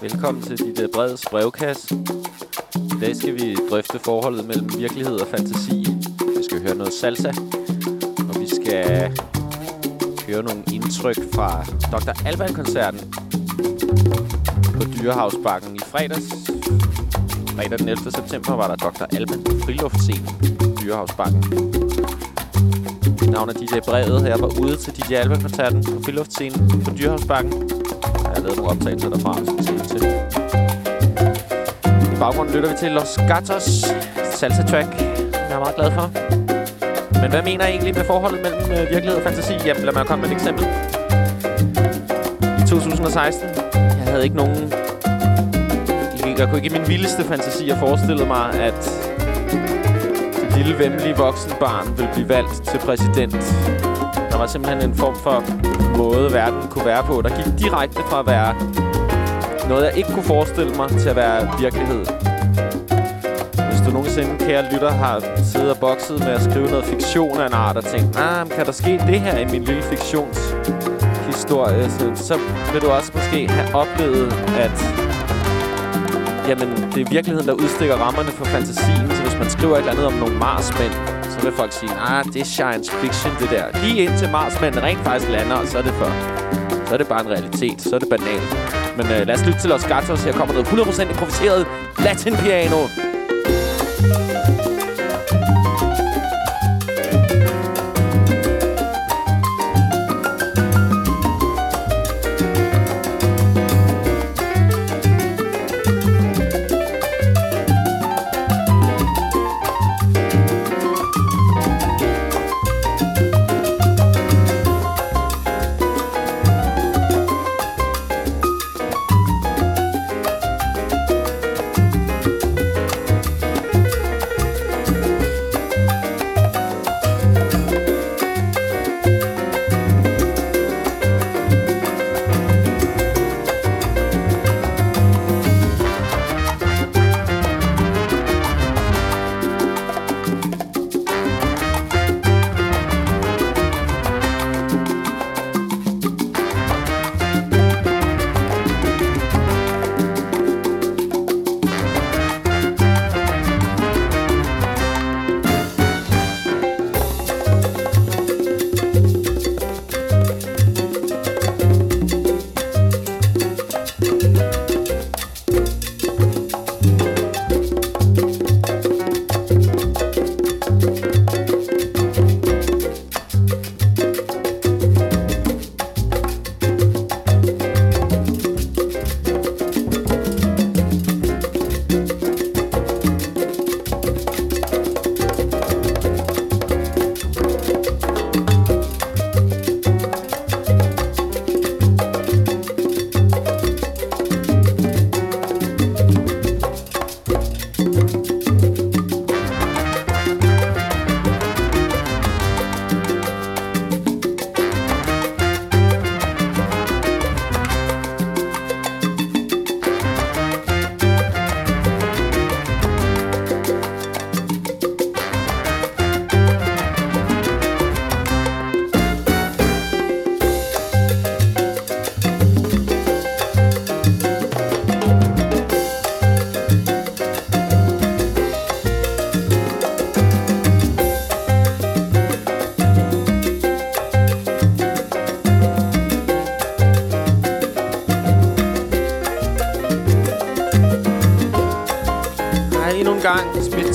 Velkommen til dit øh, brede breds brevkasse. I dag skal vi drøfte forholdet mellem virkelighed og fantasi. Vi skal høre noget salsa, og vi skal høre nogle indtryk fra Dr. Alban-koncerten på Dyrehavsbakken i fredags. Fredag den 11. september var der Dr. Alban på friluftscenen Dyrehavsbakken. Mit navn er DJ Brevet, her var ude til DJ Alban-koncerten på friluftscenen på Dyrehavsbakken. Lavet nogle optagelser derfra, som vi skal til. I baggrunden lytter vi til Los Gatos salsa track. Jeg er meget glad for. Men hvad mener jeg egentlig med forholdet mellem øh, virkelighed og fantasi? Jamen, lad mig komme med et eksempel. I 2016, jeg havde ikke nogen... Jeg kunne ikke i min vildeste fantasi have forestillet mig, at det lille, venlige voksenbarn ville blive valgt til præsident. Der var simpelthen en form for måde, verden kunne være på. Der gik direkte fra at være noget, jeg ikke kunne forestille mig, til at være virkelighed. Hvis du nogensinde, kære lytter, har siddet og bokset med at skrive noget fiktion af en art, og tænkt, nah, kan der ske det her i min lille fiktionshistorie, så, så vil du også måske have oplevet, at jamen, det er virkeligheden, der udstikker rammerne for fantasien. Så hvis man skriver et eller andet om nogle marsmænd, vil folk sige, ah, det er science fiction, det der. Lige indtil Marsmanden rent faktisk lander, og så er det for... Så er det bare en realitet. Så er det banalt. Men øh, lad os lytte til Los Gatos. Her kommer noget 100% improviseret latin piano.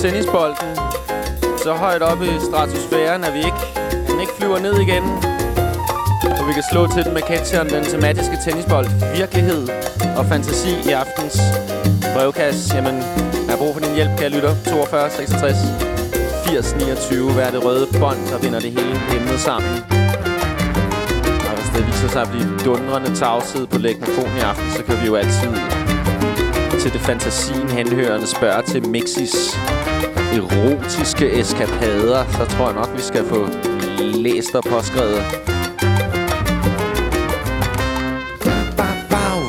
Tennisbolden så højt oppe i stratosfæren, at vi ikke, den ikke flyver ned igen. Og vi kan slå til den med catcheren, den tematiske tennisbold. Virkelighed og fantasi i aftens brevkasse. Jamen, jeg har brug for din hjælp, kære lytter. 42 66 80 29. Hvad er det røde bånd, der binder det hele emnet sammen? Og hvis det viser sig at blive dundrende tavshed på lægmofon i aften, så kan vi jo altid til det fantasien henhørende spørge til Mixis erotiske eskapader, så tror jeg nok, vi skal få læst og påskrevet.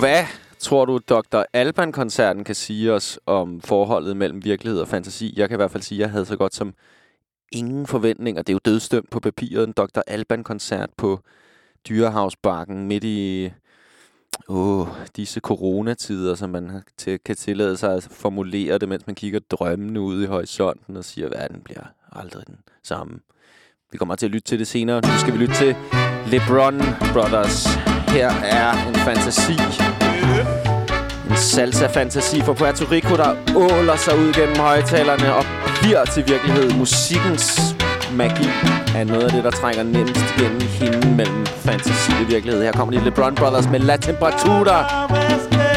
Hvad tror du, Dr. Alban-koncerten kan sige os om forholdet mellem virkelighed og fantasi? Jeg kan i hvert fald sige, at jeg havde så godt som ingen forventninger. Det er jo dødstømt på papiret. En Dr. Alban-koncert på Dyrehavsbakken midt i Åh, oh, disse coronatider, som man til, kan tillade sig at formulere det, mens man kigger drømmene ud i horisonten og siger, at verden bliver aldrig den samme. Vi kommer til at lytte til det senere. Nu skal vi lytte til LeBron Brothers. Her er en fantasi. En salsa-fantasi for Puerto Rico, der åler sig ud gennem højtalerne og bliver til virkelighed. Musikkens magi er noget af det, der trænger nemmest gennem hende mellem fantasi og virkelighed. Her kommer de LeBron Brothers med La Temperatura.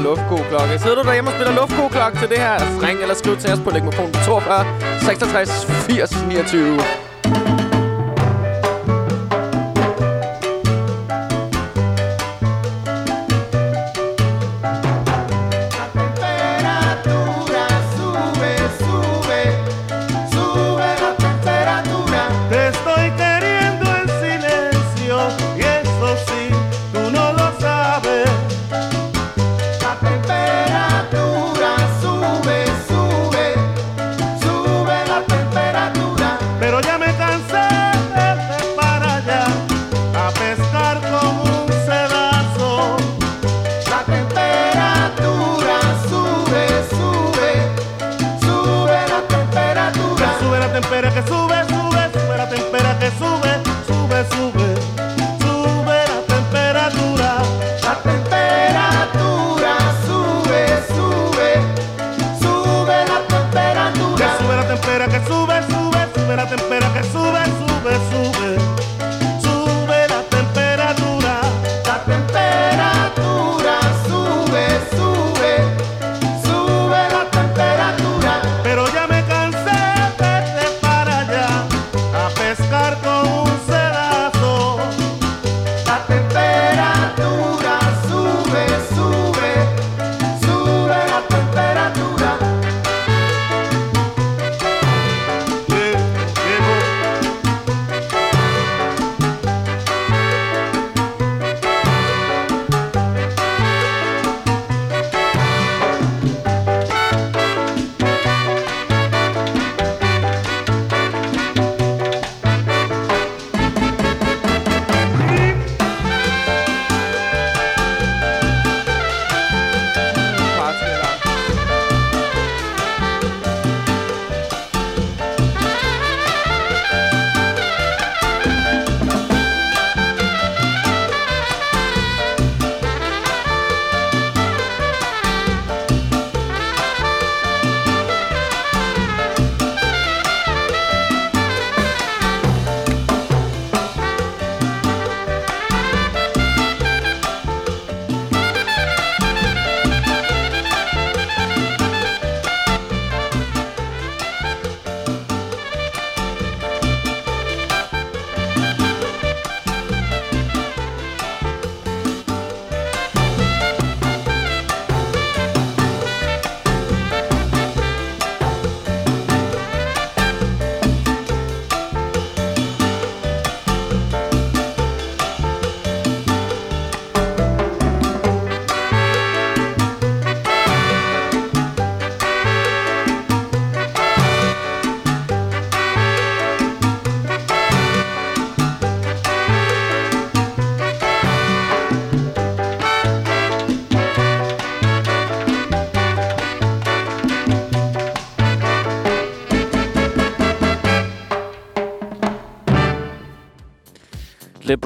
Spiller luftgoklokke. Sidder du derhjemme og spiller luftgoklokke til det her? Ring eller skriv til os på lægmofonen 42 66 80 29.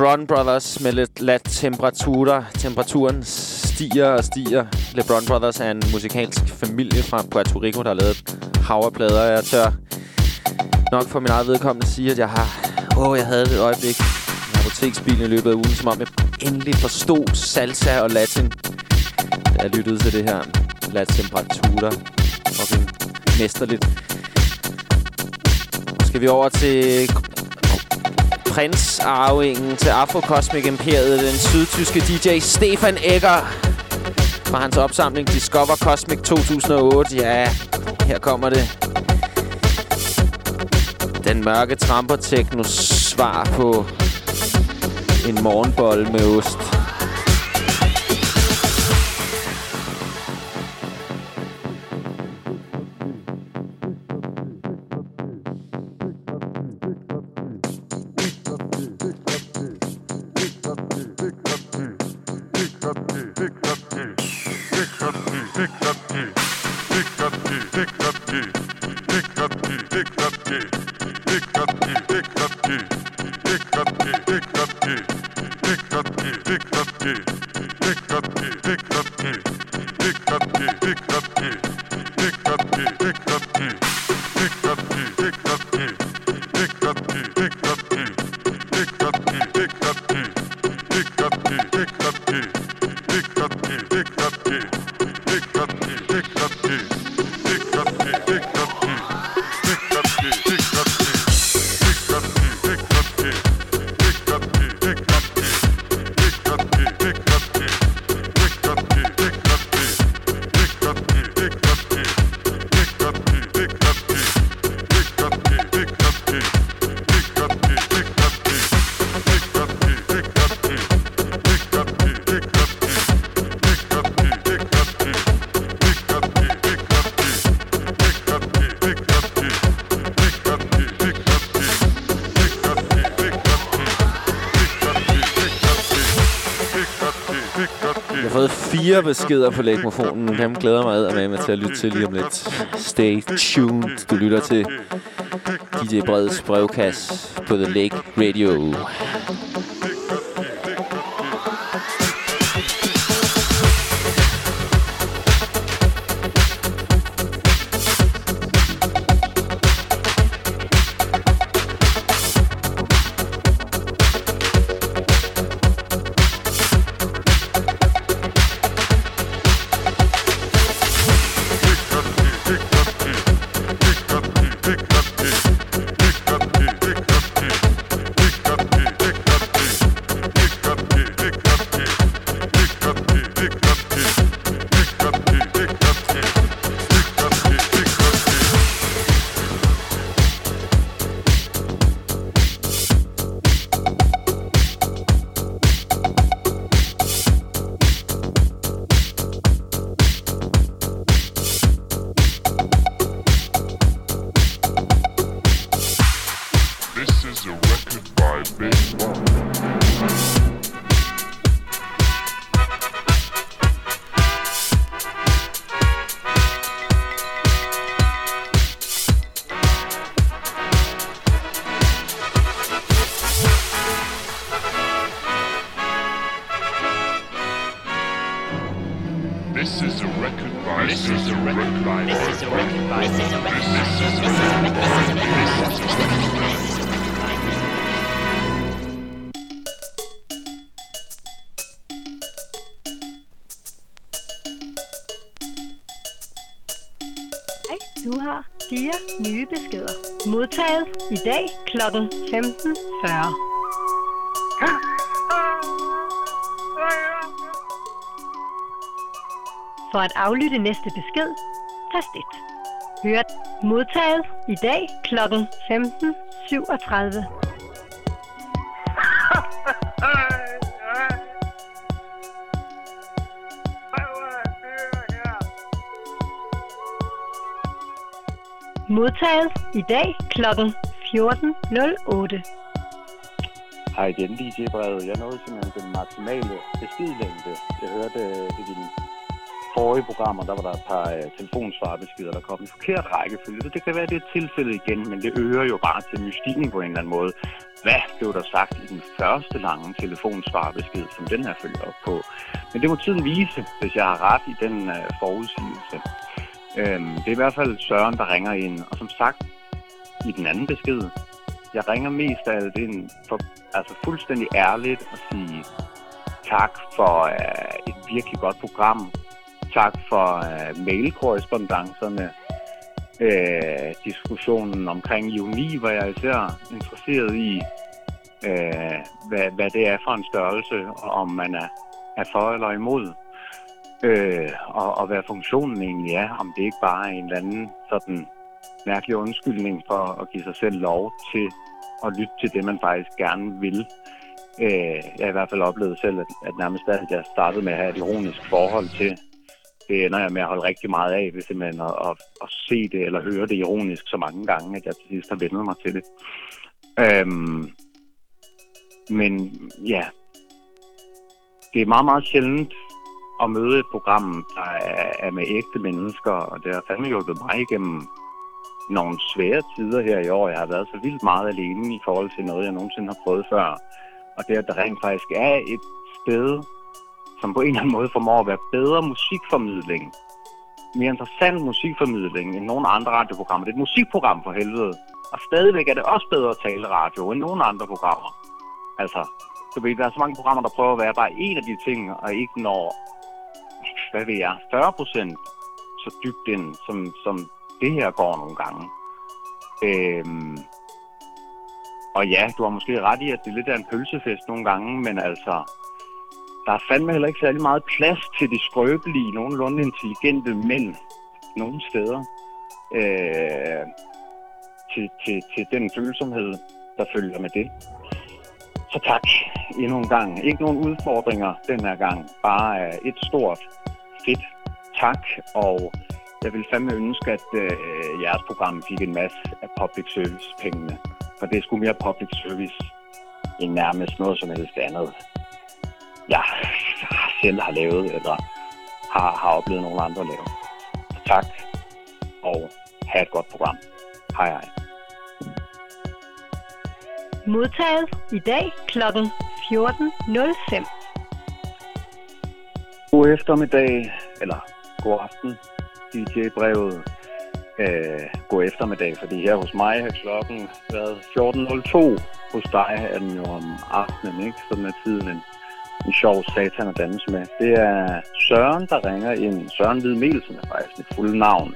LeBron Brothers med lidt lat temperaturer. Temperaturen stiger og stiger. LeBron Brothers er en musikalsk familie fra Puerto Rico, der har lavet haverplader. Jeg tør nok for min eget vedkommende sige, at jeg har... Åh, oh, jeg havde et øjeblik i apoteksbilen i løbet af ugen, som om jeg endelig forstod salsa og latin. Jeg lyttede til det her lat temperaturer. Og mesterligt. Skal vi over til prinsarvingen til Afrocosmic Imperiet, den sydtyske DJ Stefan Egger. Fra hans opsamling Discover Cosmic 2008. Ja, her kommer det. Den mørke tramper svar på en morgenbold med ost. Fire beskeder på lægmofonen. Dem glæder mig med, med til at lytte til lige om lidt. Stay tuned. Du lytter til DJ Breds brevkasse på The Lake Radio. At aflytte næste besked, tast 1. Hørt modtaget i dag kl. 15.37. Modtaget i dag klokken 14.08. Hej igen, DJ Brevet. Jeg nåede simpelthen den maksimale beskidlængde. Jeg hørte i det din forrige programmer, der var der et par øh, uh, telefonsvarbeskeder, der kom i forkert rækkefølge. Så det kan være, det er tilfældet igen, men det øger jo bare til mystikken på en eller anden måde. Hvad blev der sagt i den første lange telefonsvarbesked, som den her følger op på? Men det må tiden vise, hvis jeg har ret i den uh, forudsigelse. Øhm, det er i hvert fald Søren, der ringer ind. Og som sagt, i den anden besked, jeg ringer mest af alt ind for altså fuldstændig ærligt at sige tak for uh, et virkelig godt program. Tak for øh, uh, mailkorrespondancerne. Uh, øh, diskussionen omkring juni, hvor jeg især interesseret i, uh, hvad, hvad det er for en størrelse, og om man er, er for eller imod. Uh, og, og hvad funktionen egentlig er, om det ikke bare er en eller anden sådan mærkelig undskyldning for at give sig selv lov til at lytte til det, man faktisk gerne vil. Øh, jeg har i hvert fald oplevet selv, at, at nærmest alt, jeg startede med at have et ironisk forhold til, det ender jeg med at holde rigtig meget af, hvis simpelthen at, at, at se det eller høre det ironisk så mange gange, at jeg til sidst har vendt mig til det. Øhm, men ja, det er meget, meget sjældent at møde et program, der er, er med ægte mennesker, og det har fandme hjulpet mig igennem nogle svære tider her i år. Jeg har været så vildt meget alene i forhold til noget, jeg nogensinde har prøvet før. Og det, at der rent faktisk er et sted, som på en eller anden måde formår at være bedre musikformidling, mere interessant musikformidling end nogen andre radioprogrammer. Det er et musikprogram for helvede. Og stadigvæk er det også bedre at tale radio end nogen andre programmer. Altså, du ved, der er så mange programmer, der prøver at være bare en af de ting, og ikke når, hvad ved jeg, 40 procent så dybt ind, som, som det her går nogle gange. Øhm, og ja, du har måske ret i, at det er lidt af en pølsefest nogle gange, men altså, der er fandme heller ikke særlig meget plads til de skrøbelige, nogenlunde intelligente mænd nogle steder. Øh, til, til, til den følsomhed, der følger med det. Så tak endnu en gang. Ikke nogen udfordringer den her gang. Bare øh, et stort, fedt tak, og jeg vil fandme ønske, at øh, jeres program fik en masse af public service pengene. For det er sgu mere public service end nærmest noget som helst andet. Jeg selv har lavet, eller har, har oplevet nogle andre lave. Tak, og have et godt program. Hej hej. Modtaget i dag kl. 14.05. God eftermiddag, eller god aften, DJ-brevet. Øh, god eftermiddag, fordi her hos mig har klokken været 14.02. Hos dig er den jo om aftenen, ikke? Sådan er tiden en, en sjov satan at danse med. Det er Søren, der ringer ind. Søren Hvid som er faktisk mit fulde navn.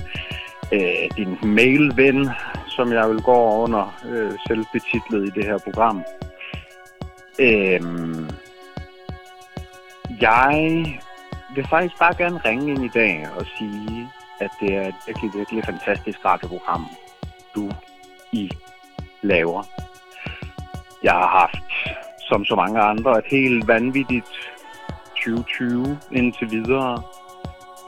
Øh, din mailven, som jeg vil gå under øh, selvbetitlet i det her program. Øh, jeg vil faktisk bare gerne ringe ind i dag og sige, at det er et virkelig, virkelig fantastisk radioprogram, du I laver. Jeg har haft, som så mange andre, et helt vanvittigt 2020 indtil videre.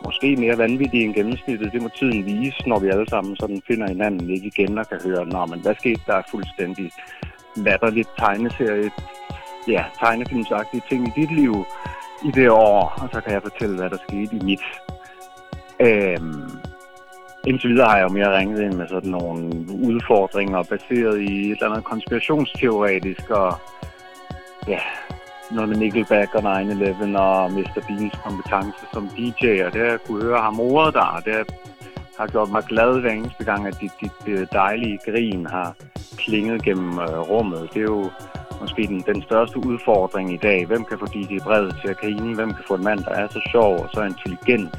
Måske mere vanvittigt end gennemsnittet. Det må tiden vise, når vi alle sammen sådan finder hinanden ikke igen og kan høre, Nå, men hvad skete der fuldstændig latterligt tegneserie, ja, tegnefilmsagtige ting i dit liv i det år, og så kan jeg fortælle, hvad der skete i mit. Øhm, indtil videre har jeg jo mere ringet ind med sådan nogle udfordringer baseret i et eller andet konspirationsteoretisk og ja, noget med Nickelback og 9-11 og Mr. Beans kompetence som DJ, og det har jeg kunne høre ham ordet der, det har gjort mig glad hver eneste gang, at dit, dit øh, dejlige grin har klinget gennem øh, rummet. Det er jo måske den, den største udfordring i dag. Hvem kan få DJ Bred til at grine? Hvem kan få en mand, der er så sjov og så intelligent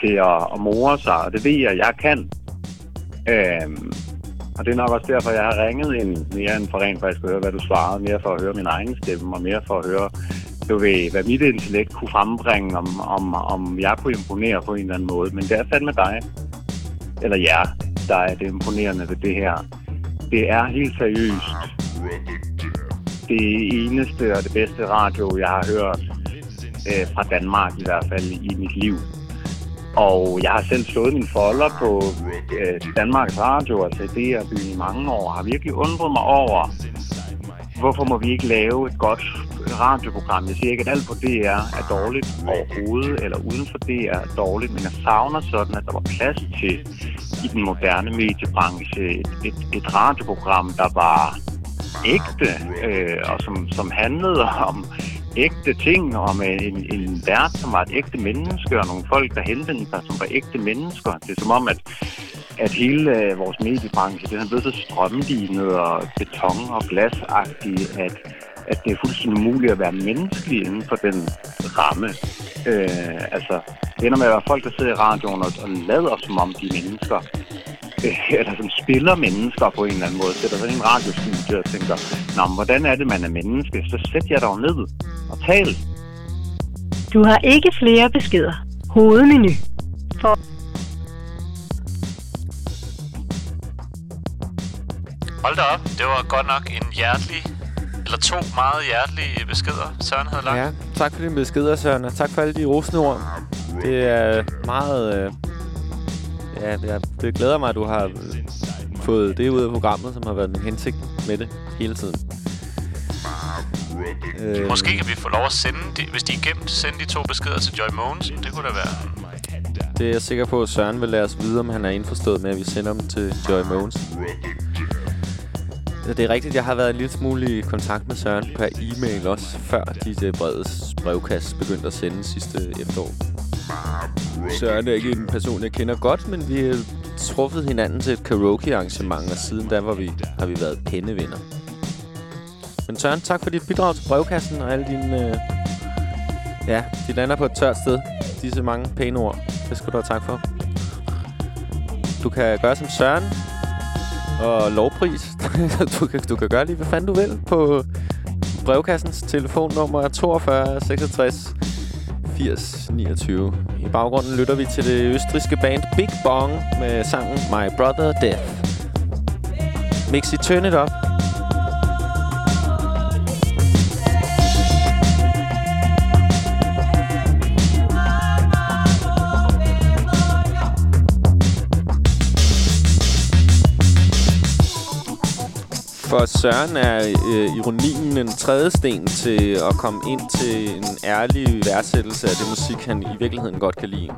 til at, at more sig? Og det ved jeg, jeg kan. Øhm, og det er nok også derfor, jeg har ringet ind mere end for rent faktisk at høre, hvad du svarede. Mere for at høre min egen stemme, og mere for at høre, du ved, hvad mit intellekt kunne frembringe, om, om, om jeg kunne imponere på en eller anden måde. Men det er fandme dig, eller jer, der er det imponerende ved det her. Det er helt seriøst det eneste og det bedste radio, jeg har hørt øh, fra Danmark i hvert fald i mit liv. Og jeg har selv slået min folder på øh, Danmarks Radio, altså DR-byen i mange år, og har virkelig undret mig over, hvorfor må vi ikke lave et godt radioprogram? Jeg siger ikke, at alt på DR er dårligt overhovedet, eller uden for DR er dårligt, men jeg savner sådan, at der var plads til i den moderne mediebranche et, et, et radioprogram, der var ægte, øh, og som, som handlede om ægte ting, om en, en vært, som var et ægte menneske, og nogle folk, der henvendte sig, som var ægte mennesker. Det er som om, at at hele øh, vores mediebranche det er blevet så strømlignet og beton- og glasagtigt, at, at det er fuldstændig umuligt at være menneskelig inden for den ramme. Øh, altså, det ender med at være folk, der sidder i radioen og, og lader som om de er mennesker. Eller som spiller mennesker på en eller anden måde. Sætter sig i en radiostudie og tænker, Nå, men hvordan er det, man er menneske? Så sæt jer dog ned og tal. Du har ikke flere beskeder. Hovedmenu. For Hold da op, det var godt nok en hjertelig, eller to meget hjertelige beskeder, Søren havde lagt. Ja, tak for dine beskeder, Søren, og tak for alle de rosende ord. Det er meget... Øh, ja, det, er, det glæder mig, at du har fået det ud af programmet, som har været min hensigt med det hele tiden. Øh, Måske kan vi få lov at sende, de, hvis de er gemt, sende de to beskeder til Joy Mogensen. Det kunne da være... Det er jeg sikker på, at Søren vil lade os vide, om han er indforstået med, at vi sender dem til Joy Mogensen. Det er rigtigt, jeg har været en lille smule i kontakt med Søren per e-mail også, før de brevets brevkast begyndte at sende sidste efterår. Søren er ikke en person, jeg kender godt, men vi har truffet hinanden til et karaoke-arrangement, og siden da var vi, har vi været venner. Men Søren, tak for dit bidrag til brevkassen og alle dine... Øh ja, de lander på et tørt sted. Disse mange pæne ord. Det skal du have tak for. Du kan gøre som Søren og lovpris. du, kan, du kan gøre lige, hvad fanden du vil på brevkassens telefonnummer 42 66 80 29. I baggrunden lytter vi til det østriske band Big Bong med sangen My Brother Death. Mixi, turn it up. For Søren er øh, ironien en tredje sten til at komme ind til en ærlig værdsættelse af det musik, han i virkeligheden godt kan lide.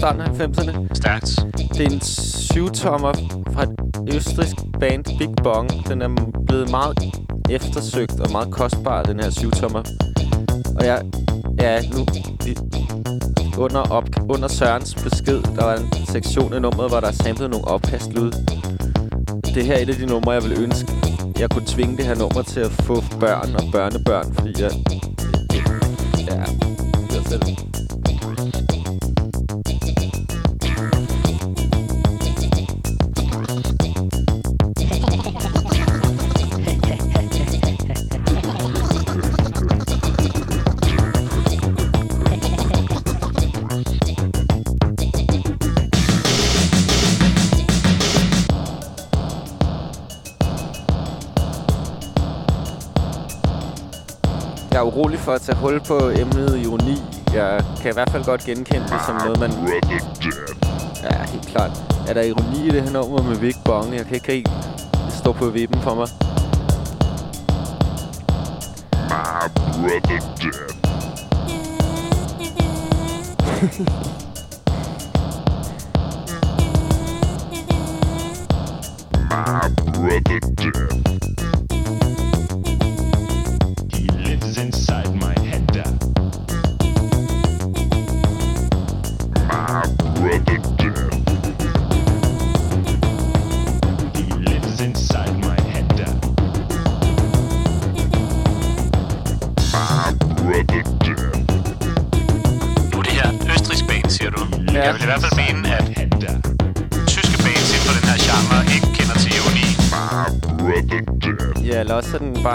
Starten af 90'erne. Stærkt. Det er en syvtommer fra et østrisk band, Big Bong. Den er blevet meget eftersøgt og meget kostbar, den her syvtommer. Og jeg, ja, nu, under, op, under Sørens besked, der var en sektion af nummeret, hvor der er samlet nogle opkastlyd. Det her er et af de numre, jeg vil ønske, jeg kunne tvinge det her nummer til at få børn og børnebørn, fordi jeg... Ja, jeg selv Urolig for at tage hul på emnet ironi. Jeg kan i hvert fald godt genkende det som noget, man... Ja, helt klart. Er der ironi i det her nummer med Big Bong? Jeg kan ikke rigtig stå på vippen for mig. My brother dead. My brother dead.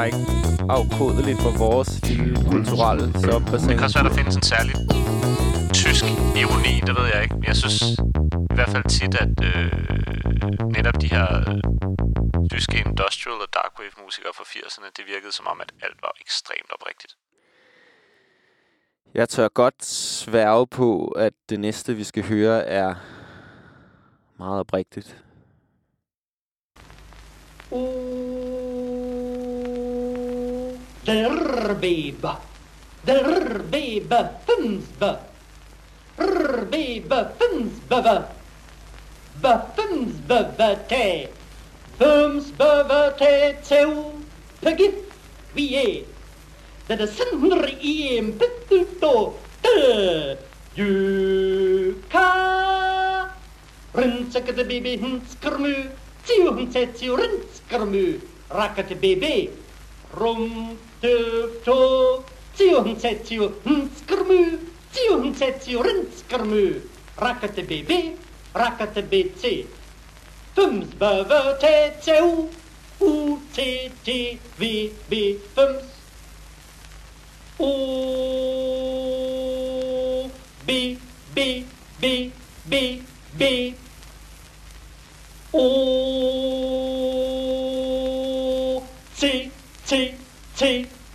Bare ikke afkodeligt for vores lille kulturelle soppebassin. Det kan også være, der findes en særlig tysk ironi, det ved jeg ikke. Men jeg synes i hvert fald tit, at øh, netop de her øh, tyske industrial og darkwave musikere fra 80'erne, det virkede som om, at alt var ekstremt oprigtigt. Jeg tør godt sværge på, at det næste, vi skal høre, er meget oprigtigt. Der Derbebe. Derbebe. Fumsbe. te Fumsbebe. Befumsbevete. te zo Pegif. Wie. Dat is zonder een pittuto. Te. Juka. Rinseke de baby hinskermu. Tio hinsetio rinskermu. Rakkete baby. rom. төвтөө цюн цэцю нцкэрмү цюн цэцю рэнцкэрмү раката бебе раката бецэ пымс бава тэцэу у тэ тэ ви би пымс у би би би би би o t t t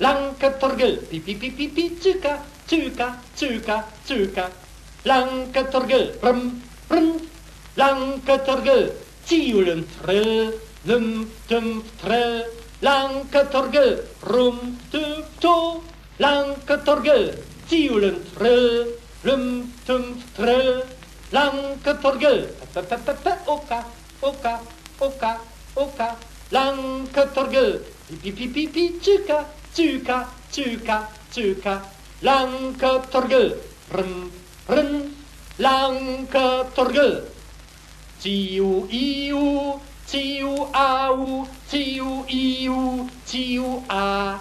Lanketorgel Pi pi pi pi pi Tsuka Tsuka Tsuka Tsuka Lanketorgel Rum Rum Lanketorgel Tiulen Frö Lum Tum Frö Lanketorgel Rum Tum To. Lanketorgel Tiulen Frö Lum Tum Frö Lanketorgel Pepepepe Oka Oka Oka Oka. Lanketorgel Pi pi pi pi pi Cuka, cuka, cuka, lanka turga, ren, ren, lanka turga, ciu, iu, ciu, au, ciu, iu, ciu, au,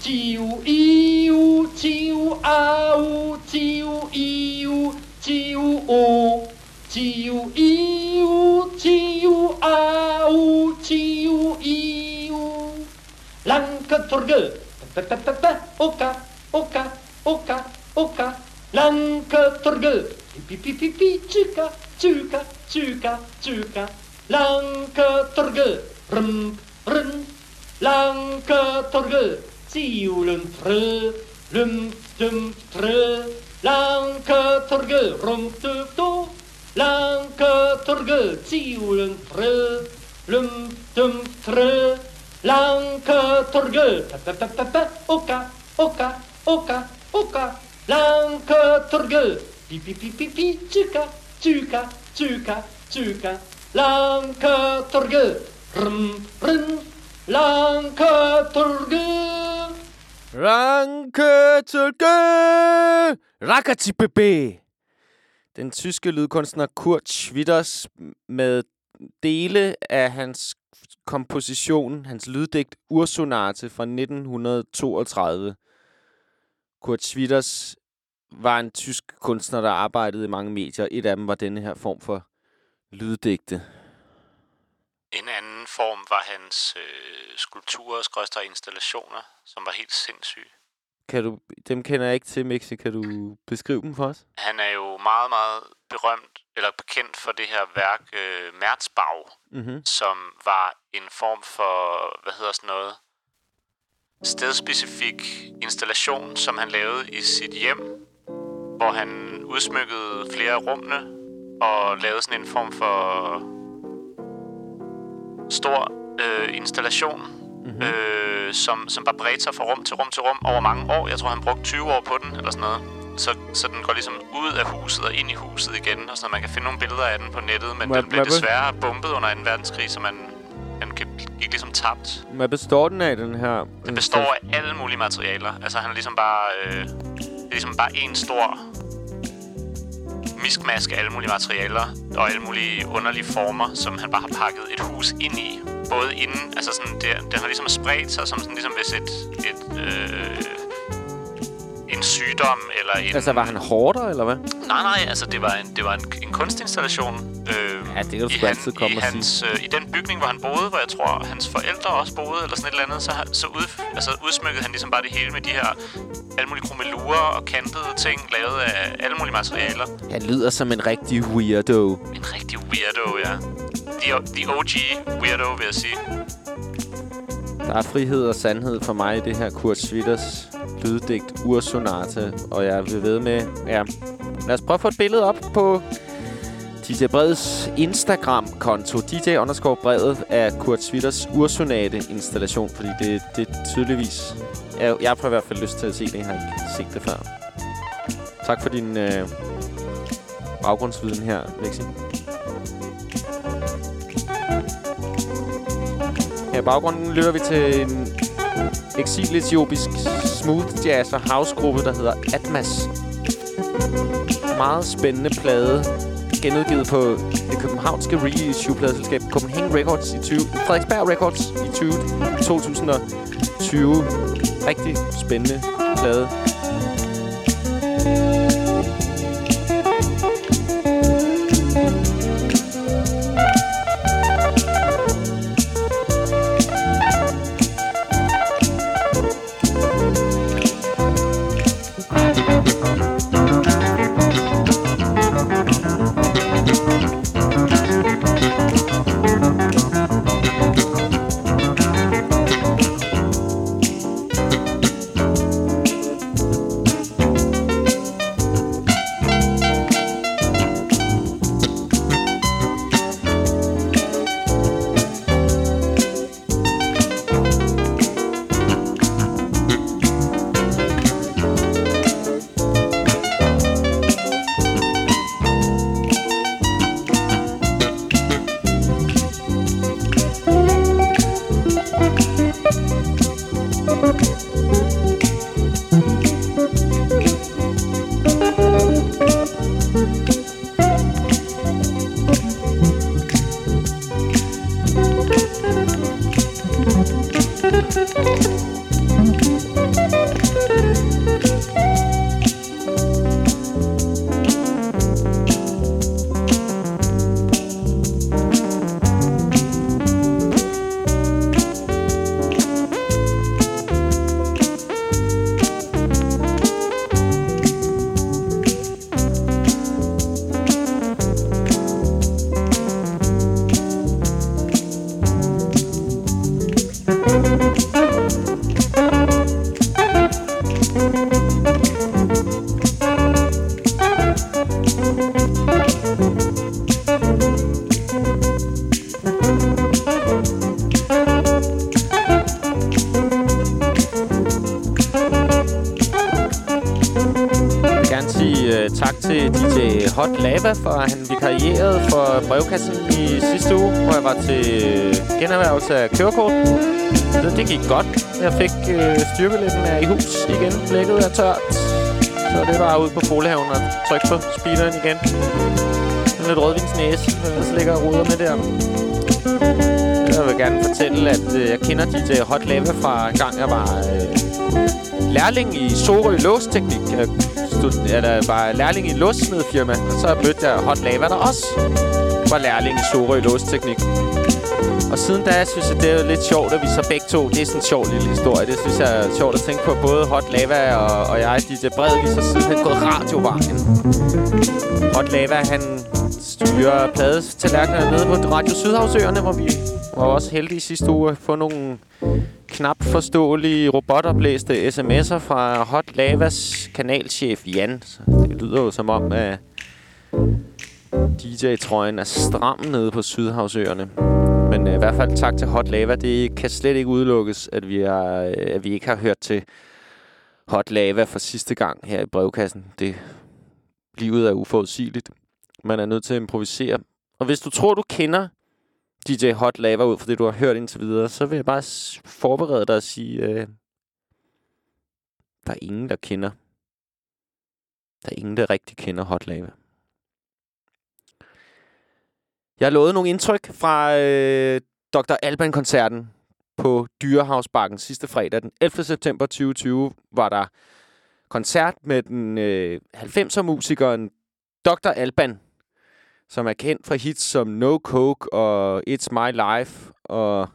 ciu, iu, ciu, au, ciu, iu, ciu, au, ciu, iu, ciu, au, ciu, iu, ciu, au, ciu, iu, lanka turga. Pe-pe-pe-pe, oka, oka, oka, oka, Lanketorgel. Pipi-pipi-pi, tjuka, tjuka, rum. tjuka, Lanketorgel. Rump, rump, Lanketorgel. Tiolump, rump, lump, dump, trump, rum Rump, dump, dump. Lanketorgel. Tiolump, rump, lump, dump, trump. Lanketorgel Pepepepe Oka Oka Oka Oka. Lanketorgel Pi pi pi pi pi. Tjuka, tjuka, tjuka, Tsuka Lanketorgel Rum Rum Lanketorgel Ranketulke! Rakatibebe! Den tyske lydkunstner Kurt Schwitters med dele af hans komposition, hans lyddigt Ursonate fra 1932. Kurt Schwitters var en tysk kunstner, der arbejdede i mange medier. Et af dem var denne her form for lyddigte. En anden form var hans øh, skulpturer og installationer, som var helt sindssyge. Kan du, dem kender jeg ikke til, Mixi. Kan du beskrive dem for os? Han er jo meget, meget berømt, eller bekendt for det her værk, øh, Merzbau, Mm-hmm. som var en form for, hvad hedder sådan noget, stedspecifik installation, som han lavede i sit hjem, hvor han udsmykkede flere af rummene og lavede sådan en form for stor øh, installation, mm-hmm. øh, som, som bare bredte sig fra rum til rum til rum over mange år. Jeg tror, han brugte 20 år på den, eller sådan noget. Så, så den går ligesom ud af huset og ind i huset igen, og sådan noget. Man kan finde nogle billeder af den på nettet, men Hvad- den blev desværre bombet under 2. verdenskrig, så man, den gik ligesom tabt. Hvad består den af, den her? Den består af alle mulige materialer. Altså, han er ligesom bare... Øh, det er ligesom bare en stor miskmask af alle mulige materialer og alle mulige underlige former, som han bare har pakket et hus ind i. Både inden, altså sådan, det, den har ligesom spredt sig som sådan, ligesom hvis et, et øh, en sygdom eller en... Altså, var han hårdere, eller hvad? Nej, nej, altså det var en, det var en, en kunstinstallation. Øh, Ja, det kan du sgu altid komme i, og sige. hans, øh, I den bygning, hvor han boede, hvor jeg tror, hans forældre også boede, eller sådan et eller andet, så, så ud, altså, udsmykkede han ligesom bare det hele med de her alle mulige krummelurer og kantede ting, lavet af alle mulige materialer. Han lyder som en rigtig weirdo. En rigtig weirdo, ja. The, the OG weirdo, vil jeg sige. Der er frihed og sandhed for mig i det her Kurt Schwitters lyddigt Ursonata. Og jeg vil ved med... Ja, lad os prøve at få et billede op på DJ Breds Instagram-konto. DJ underscore brevet af Kurt Schwitters Ursonate-installation. Fordi det, det tydeligvis... Jeg, jeg får i hvert fald lyst til at se det. Jeg har ikke set det før. Tak for din øh, baggrundsviden her, Lexi. Her i baggrunden lytter vi til en eksil-etiopisk smooth jazz og house-gruppe, der hedder Atmas. Meget spændende plade, genudgivet på det københavnske reissue-pladeselskab Copenhagen Records i 20... Frederiksberg Records i 20, 2020. Rigtig spændende plade. Hot for han vikarierede for brevkassen i sidste uge, hvor jeg var til uh, generhvervelse af kørekort. Så det gik godt. Jeg fik øh, styrkelitten af i hus igen. Blækket er tørt. Så det var ud på Folehaven og trykke på speederen igen. Med lidt rødvinsnæse, der ligger og ruder med der. Jeg vil gerne fortælle, at øh, jeg kender DJ Hot Lava fra en gang, jeg var øh, lærling i Sorø Låsteknik. Jeg stud- eller var lærling i et låssmedfirma, Og så mødte jeg Hot Lava, der også var lærling i Sorø Låsteknik. Og siden da synes jeg, det er lidt sjovt, at vi så begge to... Det er sådan en sjov lille historie. Det synes jeg er sjovt at tænke på. Både Hot Lava og, og jeg, DJ Bred, vi så sidenhen gået radiovejen. Hot Lava, han styrer pladetallerkenerne nede på Radio Sydhavsøerne, hvor vi var også heldige sidste uge at få nogle knap forståelige robotoplæste sms'er fra Hot Lavas kanalchef Jan. Så det lyder jo som om, at DJ-trøjen er stram nede på Sydhavsøerne. Men øh, i hvert fald tak til Hot Lava. Det kan slet ikke udelukkes, at vi, er, øh, at vi ikke har hørt til Hot Lava for sidste gang her i brevkassen. Det, livet er uforudsigeligt. Man er nødt til at improvisere. Og hvis du tror, du kender DJ Hot Lava ud fra det, du har hørt indtil videre, så vil jeg bare forberede dig at sige, øh, der er ingen, der kender. Der er ingen, der rigtig kender Hot Lava. Jeg har lovet nogle indtryk fra øh, Dr. Alban-koncerten på Dyrehavsbakken sidste fredag. Den 11. september 2020 var der koncert med den øh, 90'er-musikeren Dr. Alban, som er kendt fra hits som No Coke og It's My Life og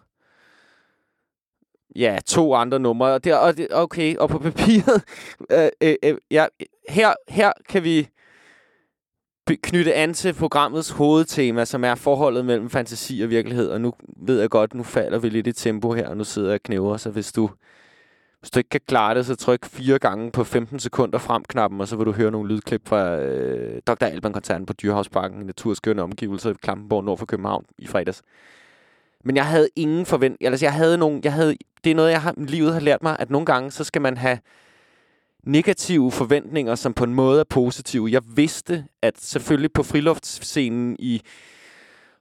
ja, to andre numre. Og det, og det, okay, og på papiret, øh, øh, øh, ja, her, her kan vi knytte an til programmets hovedtema, som er forholdet mellem fantasi og virkelighed. Og nu ved jeg godt, nu falder vi lidt i tempo her, og nu sidder jeg og knæver, så hvis du, hvis du ikke kan klare det, så tryk fire gange på 15 sekunder frem-knappen, og så vil du høre nogle lydklip fra øh, Dr. Alban-koncerten på Dyrhavsparken i naturskønne omgivelser i Klampenborg nord for København i fredags. Men jeg havde ingen forventninger. Altså, jeg havde nogle... Jeg havde, det er noget, jeg har, livet har lært mig, at nogle gange, så skal man have negative forventninger, som på en måde er positive. Jeg vidste, at selvfølgelig på friluftsscenen i...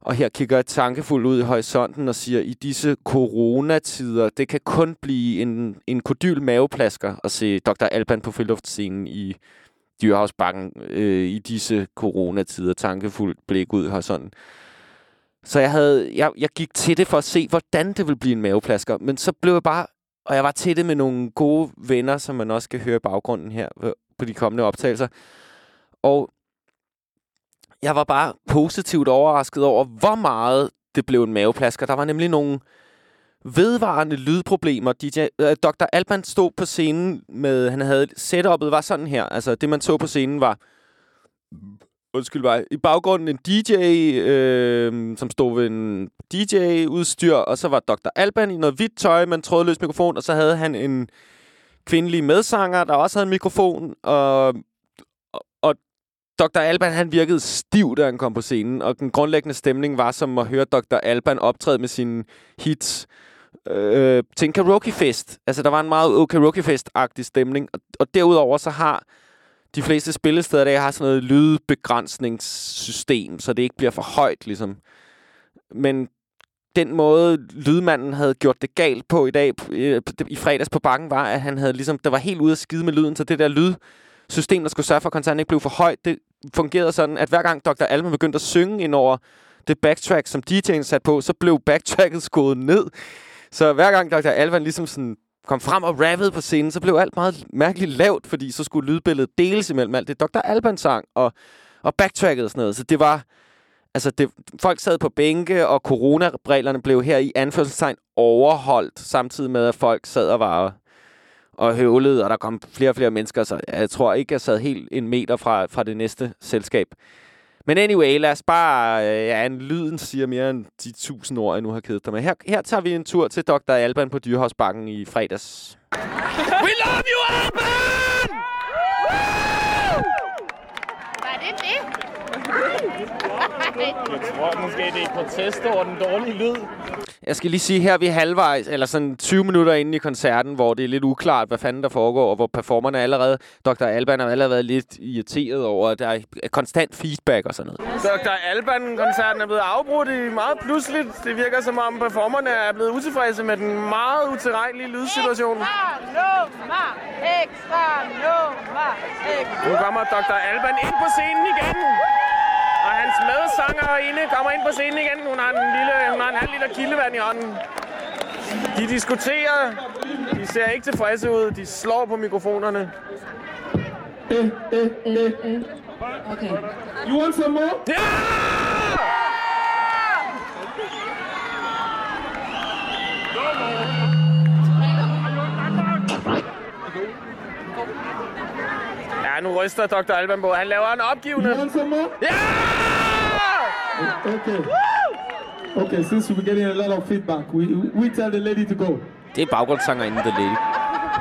Og her kigger jeg tankefuldt ud i horisonten og siger, i disse coronatider, det kan kun blive en, en kodyl maveplasker at se Dr. Alban på friluftscenen i Dyrhavsbakken øh, i disse coronatider. Tankefuldt blik ud i horisonten. Så jeg, havde, jeg, jeg gik til det for at se, hvordan det ville blive en maveplasker. Men så blev jeg bare... Og jeg var til det med nogle gode venner, som man også kan høre i baggrunden her på de kommende optagelser. Og jeg var bare positivt overrasket over, hvor meget det blev en maveplasker. Der var nemlig nogle vedvarende lydproblemer. DJ, øh, Dr. Alban stod på scenen med... Han havde... Setup'et var sådan her. Altså, det man så på scenen var undskyld mig, i baggrunden en DJ, øh, som stod ved en DJ-udstyr, og så var Dr. Alban i noget hvidt tøj med en trådløs mikrofon, og så havde han en kvindelig medsanger, der også havde en mikrofon, og, og Dr. Alban, han virkede stiv, da han kom på scenen, og den grundlæggende stemning var som at høre Dr. Alban optræde med sine hits øh, til en karaokefest. Altså, der var en meget karaokefest-agtig stemning, og, og derudover så har de fleste spillesteder der har sådan noget lydbegrænsningssystem, så det ikke bliver for højt, ligesom. Men den måde, lydmanden havde gjort det galt på i dag, i fredags på bakken, var, at han havde ligesom, der var helt ude at skide med lyden, så det der lydsystem, der skulle sørge for, at koncerten ikke blev for højt, det fungerede sådan, at hver gang Dr. Alma begyndte at synge ind over det backtrack, som DJ'en satte på, så blev backtracket skåret ned. Så hver gang Dr. Alban ligesom sådan kom frem og rappede på scenen, så blev alt meget mærkeligt lavt, fordi så skulle lydbilledet deles imellem alt det Dr. Alban sang og, og backtracket og sådan noget. Så det var... Altså, det, folk sad på bænke, og coronareglerne blev her i anførselstegn overholdt, samtidig med, at folk sad og var og høvlede, og der kom flere og flere mennesker, så jeg tror ikke, jeg sad helt en meter fra, fra det næste selskab. Men anyway, lad os bare... Øh, ja, en lyden siger mere end de tusind ord, jeg nu har kedet dig med. Her, her tager vi en tur til Dr. Alban på Dyrhavsbakken i fredags. We love you, Alban! Var det det? Jeg tror måske, det er protest over den dårlige lyd. Jeg skal lige sige, her er vi halvvejs, eller sådan 20 minutter inde i koncerten, hvor det er lidt uklart, hvad fanden der foregår, og hvor performerne allerede, Dr. Alban har allerede været lidt irriteret over, at der er konstant feedback og sådan noget. Dr. Alban-koncerten er blevet afbrudt i meget pludseligt. Det virker som om performerne er blevet utilfredse med den meget utilregnelige lydsituation. Ekstra nummer! Ekstra nummer! Ekstra Nu kommer Dr. Alban ind på scenen igen. Og hans medsangerinde kommer ind på scenen igen. Hun har en, lille, hun har en halv liter kildevand i hånden. De diskuterer. De ser ikke tilfredse ud. De slår på mikrofonerne. Eh, eh, eh, eh. Okay. You want some more? Ja! Ja, nu ryster Dr. Alban på. Han laver en opgivende. Ja! Okay. Okay, since we're getting a lot of feedback, we, we tell the lady to go. Det er baggrundssangerinde, The Lady.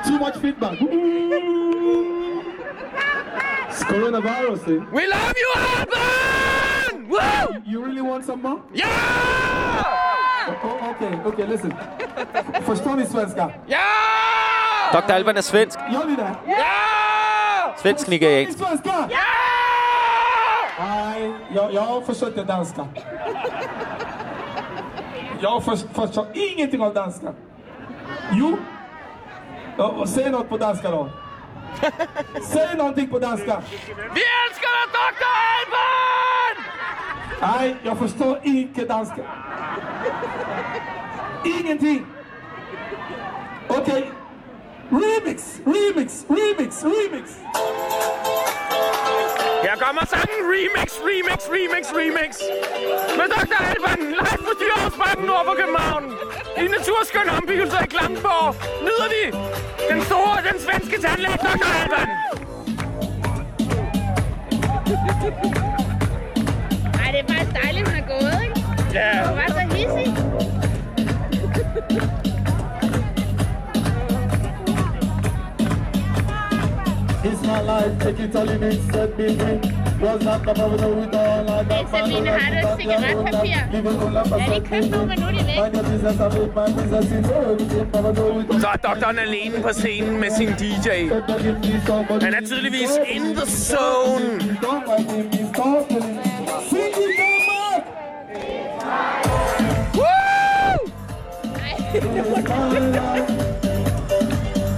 Too much feedback. It's coronavirus, eh? We love you, Alban! Woo! You really want some more? Ja! Oh, okay, okay, listen. Förstår ni svenska? Ja! Dr. Alban er svensk. Gör ni det? Ja! Svensk nigeriansk. Förstår ni svenska? Ja! Nej, jag, jag försökte danska. Jag för, förstår ingenting av danska. Jo. Säg något på danska då. Säg någonting på danska. Vi elsker dig, Dr. Alban! Nej, jag förstår inte danska. Ingenting. Okej. Remix, remix, remix, remix. Her kommer sangen Remix, Remix, Remix, Remix. Med Dr. Alban, live på Dyrehavsbakken nord for København. I naturskønne omgivelser i Klampenborg nyder vi den store, den svenske tandlæge Dr. Alban. Ej, det er faktisk dejligt, hun er gået, ikke? Ja. Hun var så hissig. Cigaretpapir? Jeg har lige købt nogle, men nu er de væk. Mind your business, I make my business in everything. Never know it. Så er doktoren alene på scenen med sin DJ. Han er tydeligvis in the zone. Don't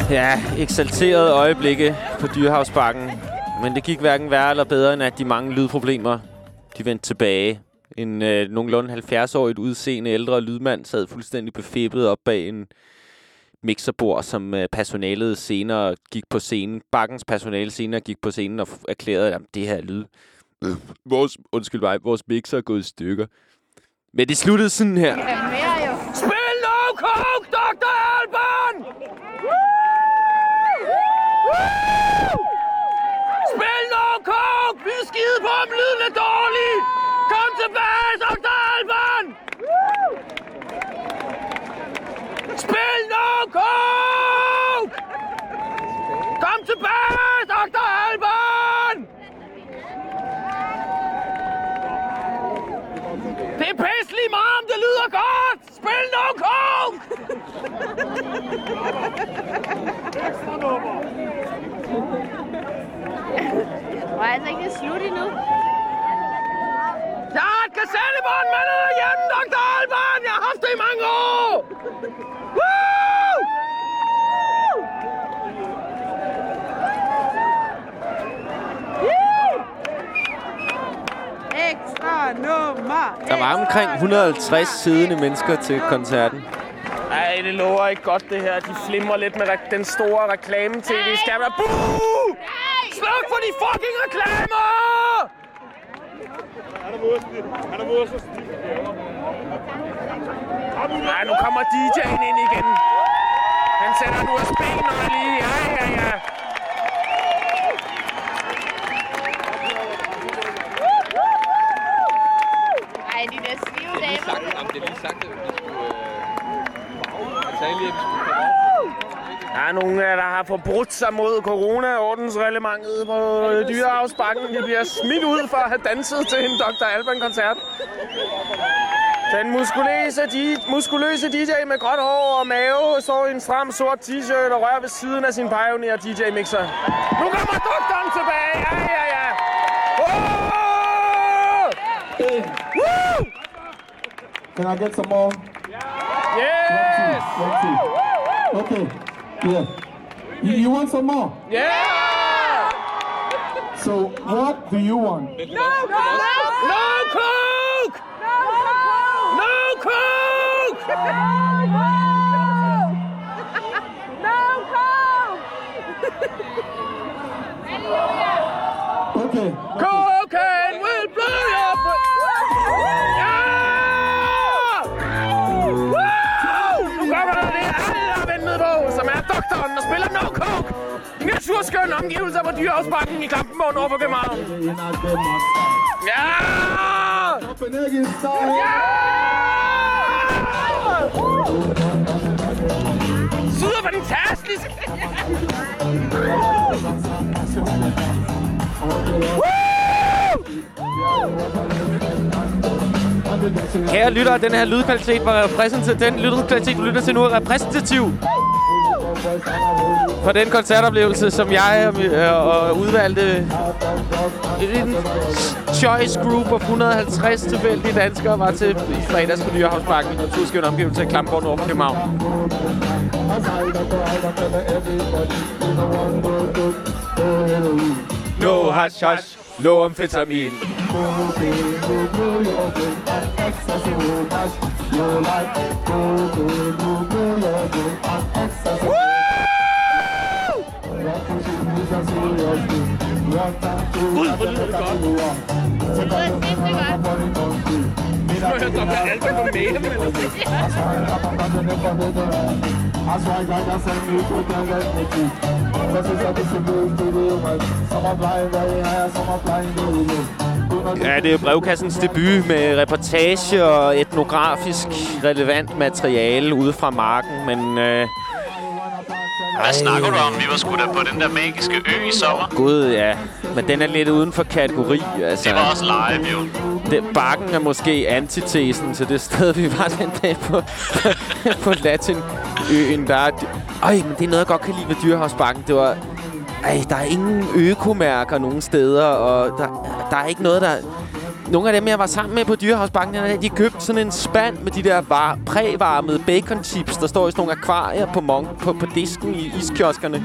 Ja, eksalterede øjeblikke på Dyrehavsbakken. Men det gik hverken værre eller bedre, end at de mange lydproblemer, de vendte tilbage. En øh, nogenlunde 70-årigt udseende ældre lydmand sad fuldstændig befippet op bag en mixerbord, som øh, personalet senere gik på scenen. Bakkens personale senere gik på scenen og erklærede, at det her lyd... Øh, vores, undskyld mig, vores mixer er gået i stykker. Men det sluttede sådan her. Mere jo. Spil no coke, Dr. skide på, om lyden er dårlig! Kom tilbage, Dr. Alban! Spil nu, coke! Kom tilbage, Dr. Alban! Det er pisselig meget, om det lyder godt! Spil no coke! Og altså ikke det er slut endnu. Jeg har et kassettebånd med noget hjemme, Dr. Alban! Jeg har haft det i mange år! Woo! Ekstra nummer. Der var omkring 150 siddende mennesker til koncerten. Ej, det lover ikke godt, det her. De flimrer lidt med den store reklame-tv-skærm. Buh! For de fucking reklamer! Nej, nu kommer DJ'en ind igen. Han sætter nu og lige. Ja, ja, ja. Ej, de der stive damer. Det er lige sagt, at vi skulle... Øh, jeg sagde lige, at vi skulle Der er nogen, der har forbrudt sig mod corona-ordensreglementet på øh, Dyrehavsbakken. De bliver smidt ud for at have danset til en Dr. Alban-koncert. Den muskuløse, di- muskuløse DJ med gråt hår og mave står i en stram sort t-shirt og rører ved siden af sin Pioneer DJ-mixer. Nu kommer doktoren tilbage! Ja, ja, ja! Oh! Woo! Can I get some more? Yes! One, two. Okay. Yeah. You, you want some more? Yeah! So what do you want? No, no, no. No coke! No coke! No, no. Naturskønne omgivelser på Dyrehavsbakken i Klampenborg nord for København. Ja! Syder fantastisk! Kære lyttere, den her lydkvalitet var repræsentativ. Den lydkvalitet, du lytter til nu, er repræsentativ for den koncertoplevelse, som jeg og, øh, og udvalgte en choice group of 150 tilfældige danskere var til i fredags på Dyrehavsbakken i Naturskøn omgivelse af Klamborg Nord for København. No hash hash, no amfetamin. Gud, hvor lyder det godt. Lyder sindssygt godt. Nu har jeg på mail, Ja, det er brevkassens debut med reportage og etnografisk relevant materiale ude fra marken, men... Øh, hvad snakker du om? Vi var sgu da på den der magiske ø i sommer. Gud, ja. Men den er lidt uden for kategori, altså. Det var også live, jo. Det, bakken er måske antitesen til det sted, vi var den dag på, på Latinøen. Der er, øj, men det er noget, jeg godt kan lide ved Dyrehavsbakken. Det var... Ej, der er ingen økomærker nogen steder, og der, der er ikke noget, der... Nogle af dem, jeg var sammen med på Dyrehavsbanken, de købte sådan en spand med de der var, prævarmede bacon chips, der står i sådan nogle akvarier på, mon- på, på disken i iskioskerne.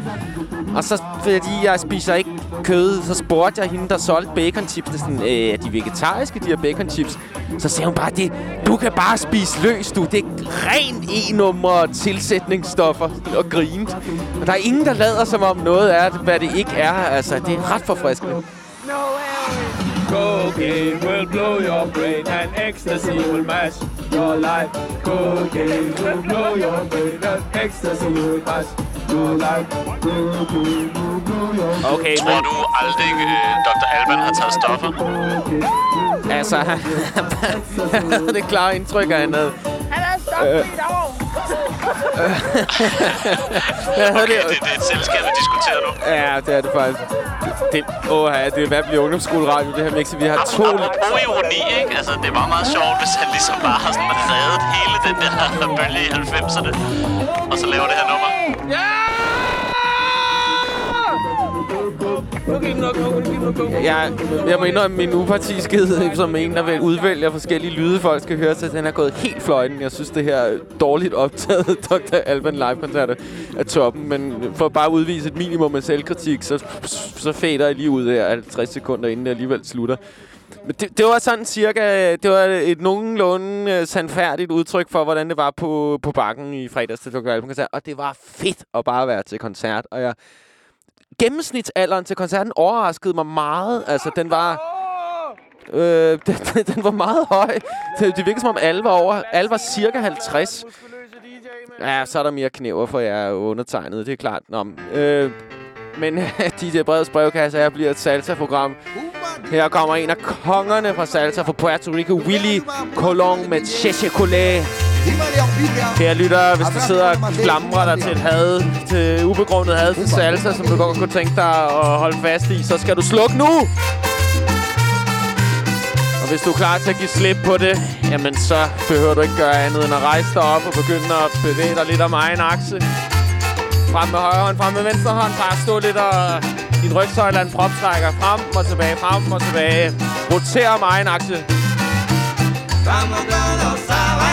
Og så, fordi jeg spiser ikke kød, så spurgte jeg hende, der solgte bacon chips. Det er sådan, øh, er de vegetariske, de her bacon chips? Så sagde hun bare, det, du kan bare spise løs, du. Det er ren e-nummer tilsætningsstoffer og grint. Og der er ingen, der lader som om noget er, hvad det ikke er. Altså, det er ret forfriskende. Cocaine will blow your brain and ecstasy will mash your life. Cocaine will blow your brain and ecstasy will mash your life. Okay, Tror du aldrig, øh, Dr. Alban har taget stoffer? altså, han havde det klare indtryk, at han havde... Han er stoppet Øh. i et år. Okay, det, det, det er et selskab, vi diskuterer nu. Ja, det er det faktisk. Det, åh, ja, det er hvad bliver ungdomsskoleradio, det her mixi. Vi har to... Apropos ironi, ikke? Altså, det var meget sjovt, hvis han ligesom bare har sådan reddet hele den der bølge i 90'erne. Og så laver det her nummer. Jeg, jeg må indrømme, min upartiskhed, som en, der vil udvælge forskellige lyde, folk skal høre så den er gået helt fløjten. Jeg synes, det her dårligt optaget Dr. Alban live-koncert er toppen. Men for at bare udvise et minimum af selvkritik, så, så fader jeg lige ud her 50 sekunder, inden det alligevel slutter. Men det, det var sådan cirka, det var et nogenlunde øh, sandfærdigt udtryk for, hvordan det var på, på bakken i fredags til Dr. Alban koncert. Og det var fedt at bare være til koncert. Og jeg, gennemsnitsalderen til koncerten overraskede mig meget. Altså, den var... Øh, den, den var meget høj. Det, det virkede som om alle var over. Alle var cirka 50. Ja, så er der mere knæver for jer undertegnet, det er klart. Nå, øh, men DJ Breds brevkasse her bliver et salsa-program. Her kommer en af kongerne fra salsa fra Puerto Rico, Willy Colon med Cheche Collet. Kære lytter, hvis du sidder og klamrer dig til et had, til ubegrundet had til salsa, som du godt kunne tænke dig at holde fast i, så skal du slukke nu! Og hvis du er klar til at give slip på det, jamen så behøver du ikke gøre andet end at rejse dig op og begynde at bevæge dig lidt om egen akse. Frem med højre hånd, frem med venstre hånd. Bare stå lidt og din rygsøjle er en proptrækker. Frem og tilbage, frem og tilbage. Roter om egen akse. Vamos todos a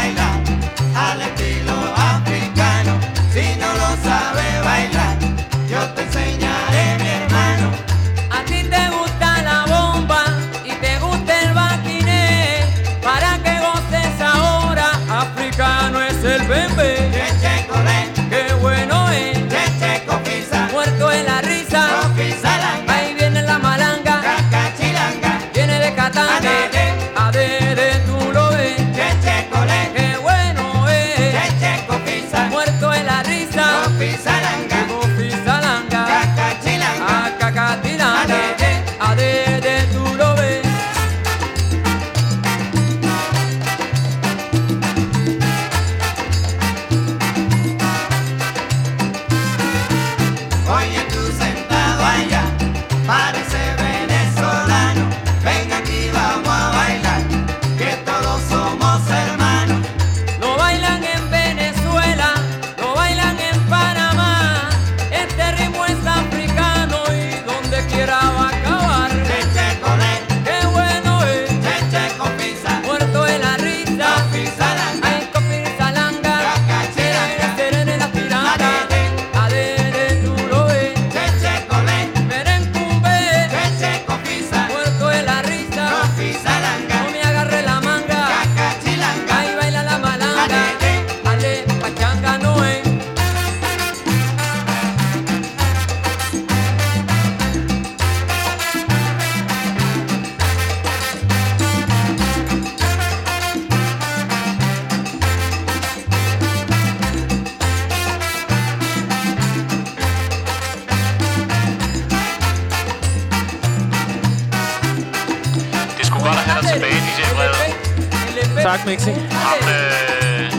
sagt, Mixi? Ham, øh,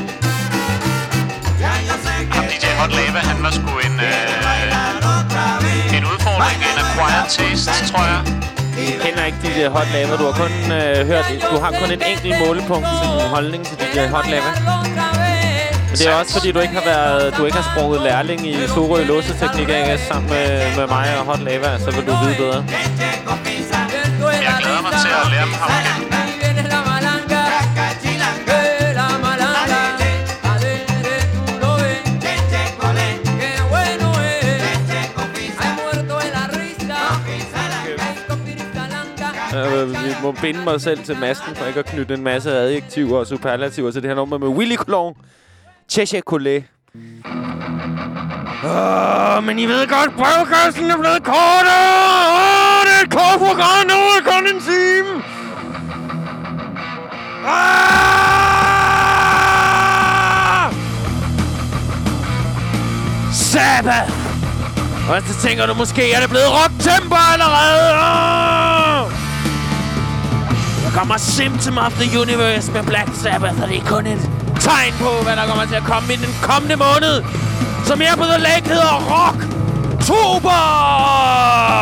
ham DJ Hot Lava, han var sgu en, øh, en udfordring, en acquired taste, tror jeg. Du kender ikke DJ Hot Lava. Du har kun øh, hørt... Du har kun et enkelt målepunkt til din holdning til DJ Hot Lava. Men det er også fordi, du ikke har været, du ikke har sprunget lærling i Sorø Låseteknik AS sammen med, med mig og Hot Lava, så vil du vide bedre. Jeg glæder mig til at lære dem ham må binde mig selv til masken, for ikke at knytte en masse adjektiver og superlativer til det her nummer med Willy Colon. Cheche Collet. Åh, men I ved godt, brevkassen er blevet kortere! Åh, det er et kort program nu, er kun en time! Ah! Sabbath! Og så tænker du, måske er det blevet rock-temper allerede! Ah! Kommer Symptom of the Universe med Black Sabbath, og det er kun et tegn på, hvad der kommer til at komme i den kommende måned, som her på The Lake hedder Rock Tober!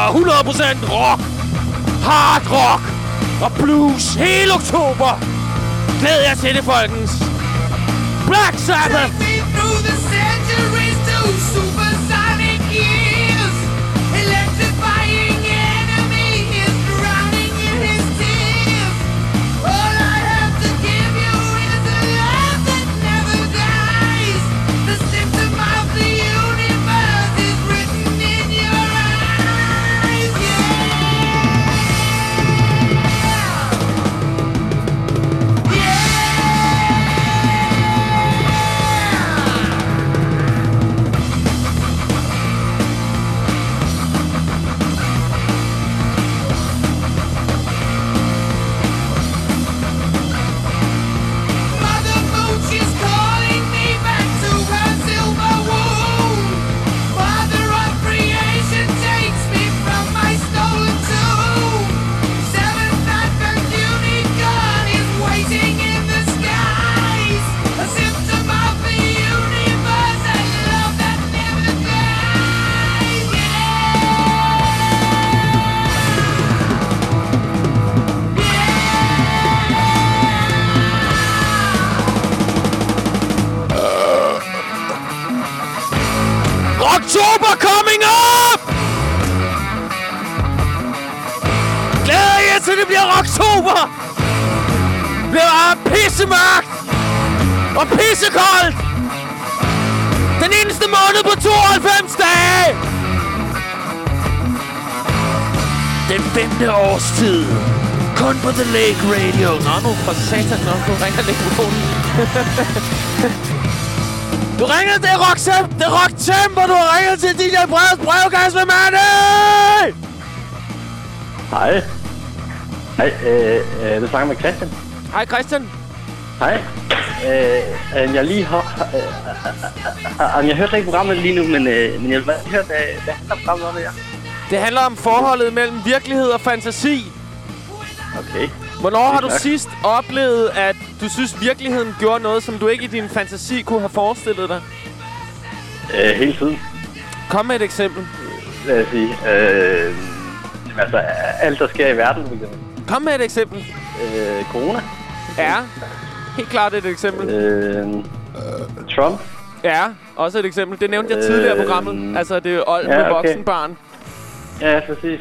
100% rock, hard rock og blues hele oktober. Glæd jer til det, folkens. Black Sabbath! October The Lake Radio. Nå, nu for satan, nå, nu ringer mikrofonen. Du ringer til Rock Temp, det er Rock Temper, du har ringet til DJ Breds brevkasse med Manny! Hej. Hej, øh, øh, du snakker med Christian. Hej Christian. Hej. Øh, øh, jeg lige har... Øh, øh, øh, jeg hørte ikke programmet lige nu, men, øh, men jeg vil bare høre, hvad, handler programmet om her? Det handler om forholdet mellem virkelighed og fantasi. Okay. Hvornår har du sidst oplevet, at du synes, virkeligheden gjorde noget, som du ikke i din fantasi kunne have forestillet dig? Øh, hele tiden. Kom med et eksempel. Lad os sige. Øh, altså, alt der sker i verden, for eksempel. Kom med et eksempel. Øh, corona. Ja, helt klart et eksempel. Øh, Trump. Ja, også et eksempel. Det nævnte jeg tidligere i Øh, programmet. Altså, det er old ja, med okay. voksenbarn. Ja, præcis.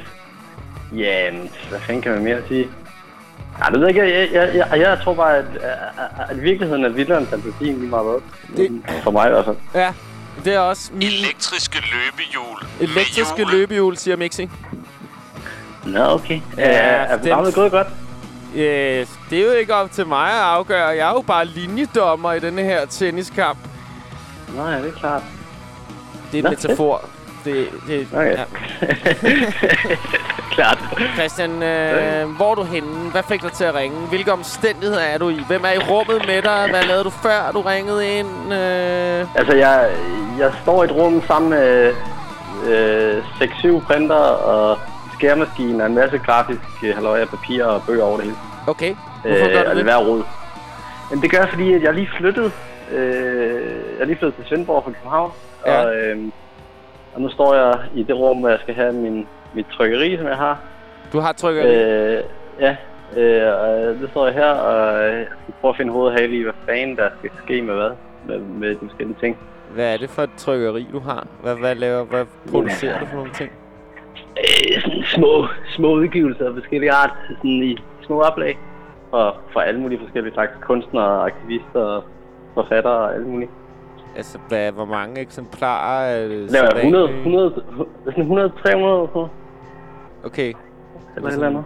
Jamen, hvad fanden kan man mere sige? Ja, det ved jeg ikke. Jeg, jeg, jeg, jeg tror bare, at, at, at virkeligheden er vildere end fantasien lige meget hvad. Det- For mig i hvert fald. Ja, det er også min Elektriske løbehjul. elektriske løbehjul, siger Mixi. Nå, okay. Ja, Ja, er programmet gået godt? Yes, det er jo ikke op til mig at afgøre. Jeg er jo bare linjedommer i denne her tenniskamp. Nå ja, det er klart. Det er en Nå, metafor. Det, det, Okay. ja. Klart. Christian, øh, hvor er du henne? Hvad fik dig til at ringe? Hvilke omstændigheder er du i? Hvem er i rummet med dig? Hvad lavede du før, du ringede ind? Øh... Altså, jeg, jeg står i et rum sammen med øh, 6-7 printer og skærmaskine og en masse grafisk øh, halløj af papir og bøger over det hele. Okay, hvorfor gør du og det? hver rod. Men det gør jeg, fordi at jeg lige flyttet. Øh, jeg er lige flyttet til Svendborg fra København. Ja. Og, øh, og nu står jeg i det rum, hvor jeg skal have min, mit trykkeri, som jeg har. Du har trykkeri? Øh, ja, øh, og det står jeg her, og jeg skal prøve at finde hoved og hale i, hvad fanden der skal ske med hvad. Med, med de forskellige ting. Hvad er det for et trykkeri, du har? Hvad, hvad, laver, hvad producerer du for nogle ting? Øh, sådan små, små udgivelser af forskellige art, sådan i små oplag. Og for alle mulige forskellige slags kunstnere, aktivister, forfattere og alt muligt. Altså, hvad, hvor mange eksemplarer er det Laver jeg 100, sædvanlige? 100, sådan 100, 300 på. Okay. Eller eller andet.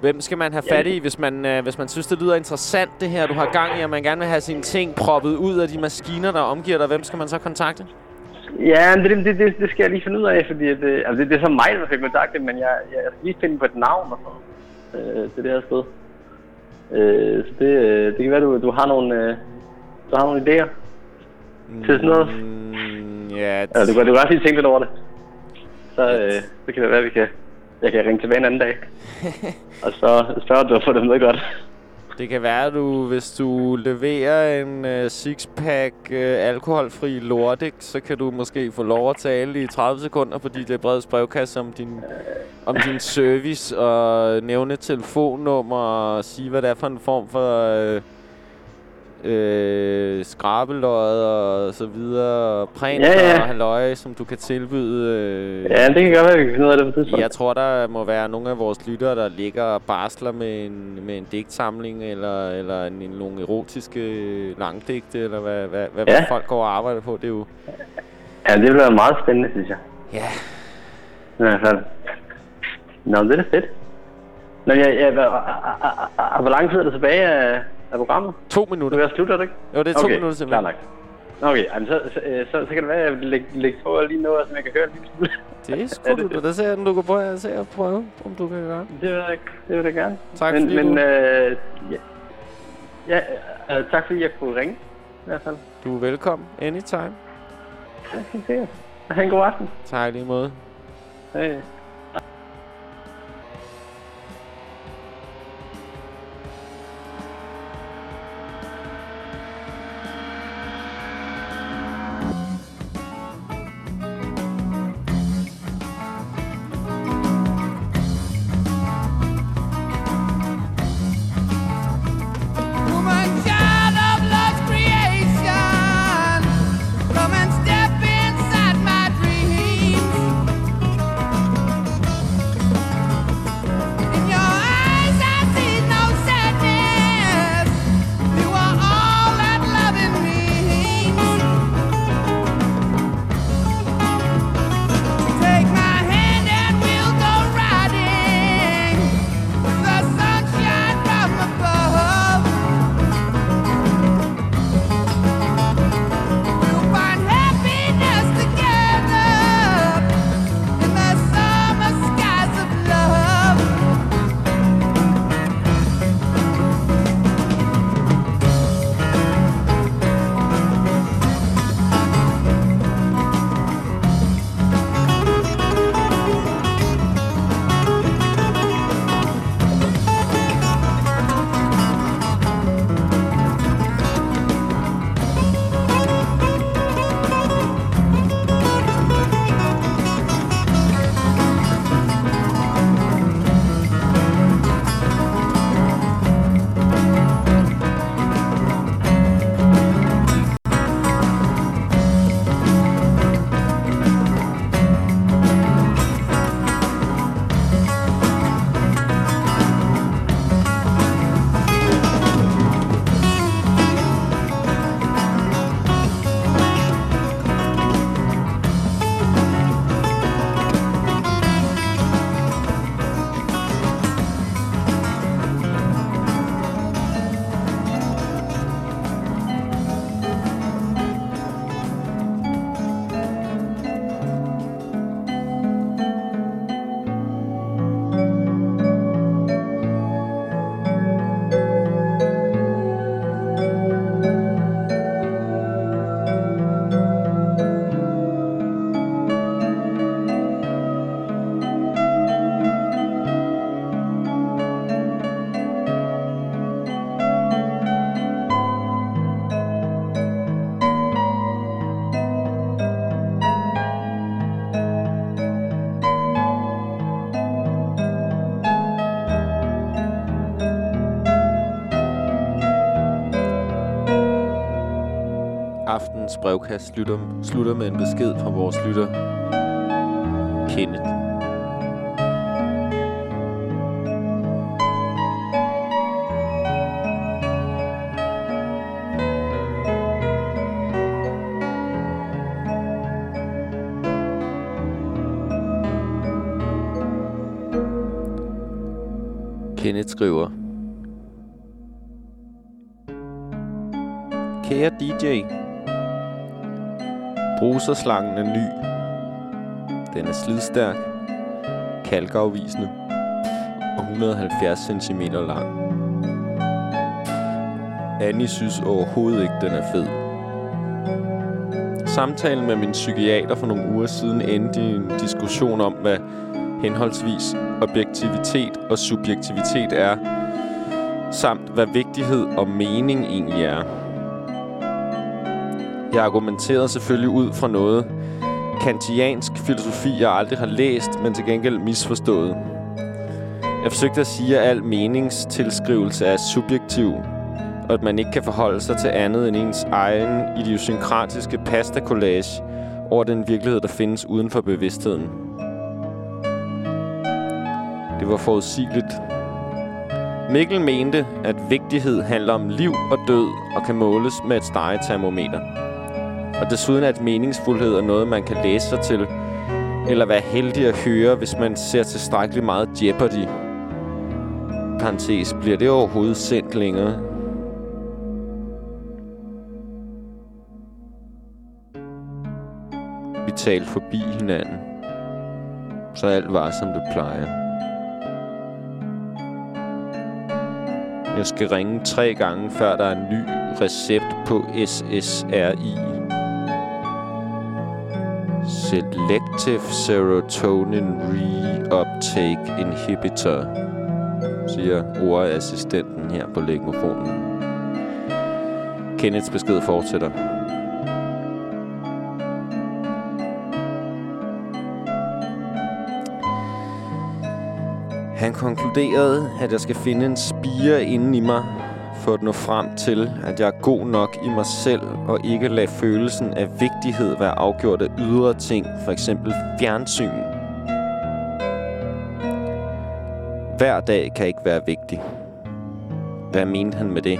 Hvem skal man have fat i, hvis man, øh, hvis man synes, det lyder interessant, det her, du har gang i, og man gerne vil have sine ting proppet ud af de maskiner, der omgiver dig? Hvem skal man så kontakte? Ja, men det, det, det, det skal jeg lige finde ud af, fordi det, altså det, det er så mig, der fik kontaktet, men jeg, jeg skal lige finde på et navn og sådan øh, til det her sted. Øh, så det, øh, det kan være, du, du har nogle, øh, du har nogle idéer til sådan noget. Mm, ja, Ja, du, kan, du kan også lige tænke lidt over det. Så, øh, så kan det være, at vi kan, jeg kan ringe tilbage en anden dag. og så spørge, om du har fået det med godt. Det kan være, at du, hvis du leverer en uh, sixpack uh, alkoholfri lordik, så kan du måske få lov at tale i 30 sekunder på dit brevets brevkasse om din, om din service og nævne telefonnummer og sige, hvad det er for en form for uh, uh, skrabeløjet og så videre, og printer Ja, ja. og halløj, som du kan tilbyde. Uh, Ja, det kan godt være, vi kan finde ud af det på tidspunkt. jeg tror, der må være nogle af vores lyttere, der ligger og barsler med en, med en digtsamling, eller, eller en, en, nogle erotiske langdigte, eller hvad, hvad, hvad, Ja. hvad folk går og arbejder på. Det er jo... Ja, det bliver meget spændende, synes jeg. Ja. Hvert fald. Nå, det er fedt. Nå, jeg, jeg, hvor lang tid er der tilbage af, af programmet? To minutter. Du er slutte, er det ikke? Jo, det er to okay, minutter tilbage. Klar nok. Okay, jamen, så, så, øh, så, så, kan det være, at jeg vil lægge, lægge på lige noget, som jeg kan høre lille smule. Det er sgu du. Det ser jeg, du kan prøve at se og prøve, om du kan gøre. Det vil jeg, det vil jeg gerne. Tak, men, fordi men, du- øh, ja, ja, øh, tak fordi jeg kunne ringe, i hvert fald. Du er velkommen. Anytime. Ja, helt sikkert. Ha' en god aften. Tak lige måde. Hej. Brevkast slutter, slutter med en besked fra vores lytter, Kenneth. Kenneth skriver Kære DJ Moserslangen er ny. Den er slidstærk Kalkafvisende Og 170 cm lang. Annie synes overhovedet ikke, den er fed. Samtalen med min psykiater for nogle uger siden endte i en diskussion om, hvad henholdsvis objektivitet og subjektivitet er, samt hvad vigtighed og mening egentlig er. Jeg argumenterede selvfølgelig ud fra noget kantiansk filosofi, jeg aldrig har læst, men til gengæld misforstået. Jeg forsøgte at sige, at al meningstilskrivelse er subjektiv, og at man ikke kan forholde sig til andet end ens egen idiosynkratiske pasta-collage over den virkelighed, der findes uden for bevidstheden. Det var forudsigeligt. Mikkel mente, at vigtighed handler om liv og død og kan måles med et stegetermometer. Og desuden at meningsfuldhed er noget, man kan læse sig til, eller være heldig at høre, hvis man ser tilstrækkeligt meget Jeopardy. Parentes, bliver det overhovedet sendt længere? Vi talte forbi hinanden, så alt var, som det plejer. Jeg skal ringe tre gange, før der er en ny recept på SSRI. Selective Serotonin Reuptake Inhibitor, siger ordassistenten her på lægmofonen. Kenneths besked fortsætter. Han konkluderede, at jeg skal finde en spire inden i mig, for at nå frem til, at jeg er god nok i mig selv, og ikke lade følelsen af vigtighed være afgjort af ydre ting, for eksempel fjernsyn. Hver dag kan ikke være vigtig. Hvad mente han med det?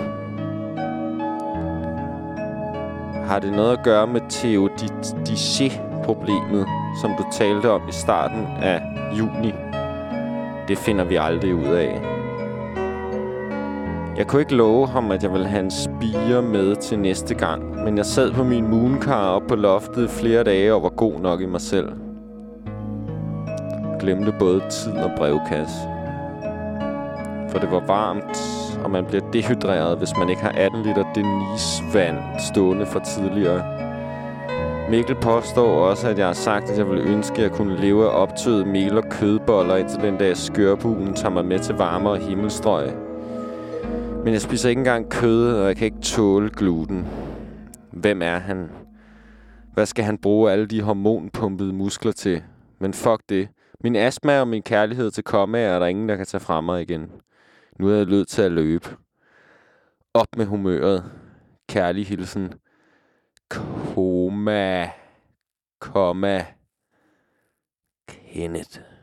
Har det noget at gøre med Theodicé-problemet, som du talte om i starten af juni? Det finder vi aldrig ud af. Jeg kunne ikke love ham, at jeg ville have en spire med til næste gang, men jeg sad på min mooncar op på loftet flere dage og var god nok i mig selv. Glemte både tid og brevkasse. For det var varmt, og man bliver dehydreret, hvis man ikke har 18 liter Denise-vand stående fra tidligere. Mikkel påstår også, at jeg har sagt, at jeg ville ønske, at jeg kunne leve af optøet mel og kødboller, indtil den dag skørbuen tager mig med til varmere himmelstrøg. Men jeg spiser ikke engang kød, og jeg kan ikke tåle gluten. Hvem er han? Hvad skal han bruge alle de hormonpumpede muskler til? Men fuck det. Min astma og min kærlighed til komme er der ingen, der kan tage fra mig igen. Nu er jeg lød til at løbe. Op med humøret. Kærlig hilsen. Koma. Komma. Kenneth.